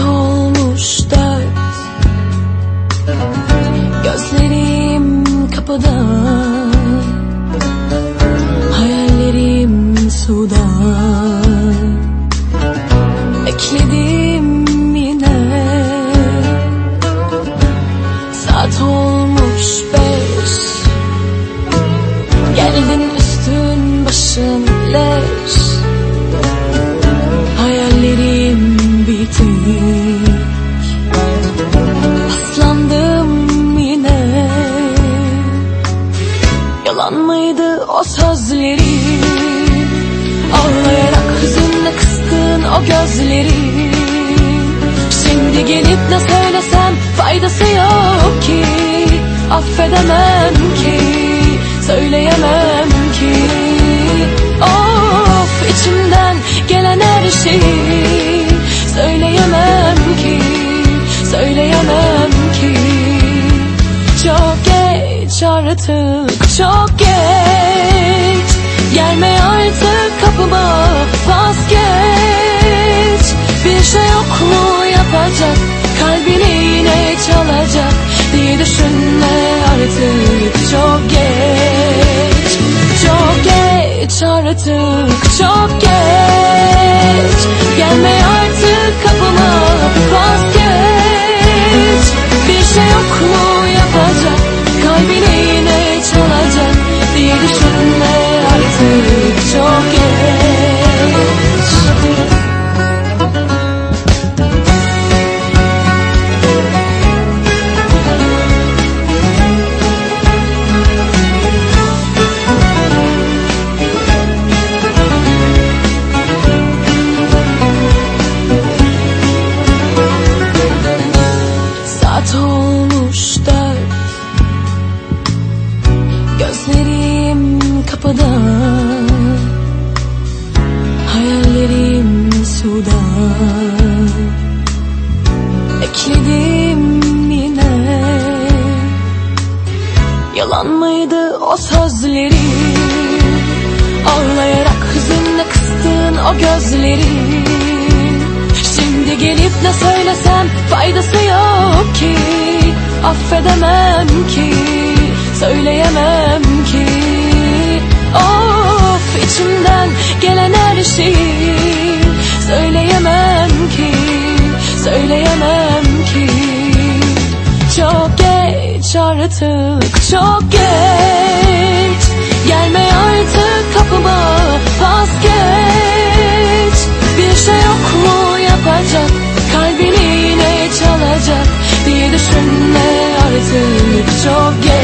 Almost. da o sözleri Ağlayarak hüzünle kıstın o gözleri. Şimdi gelip ne söylesem faydası yok ki Affedemem ki Söyleyemem ki. Of içimden gelen her şeyi Söyleyemem ki Söyleyemem ki. Çok geç artık çok geç artık kapıma vazgeç Bir şey yok mu yapacak? Kalbini yine çalacak. Diye düşünme artık çok geç. Çok geç artık Gözlerim kapıda. Hayallerim suda. Bekledim yine. Yalan mıydı o sözleri? Ağlayarak hüzünle kıstın o gözleri. Şimdi gelip ne söylesem faydası yok ki. Affedemem ki Söyleyemem ki. Of içimden gelen her şeyi Söyleyemem ki Söyleyemem ki. Çok geç artık çok geç. Gelme artık kapıma vazgeç. Bir şey yok mu yapacak Kalbini yine çalacak. Diye düşünme artık çok geç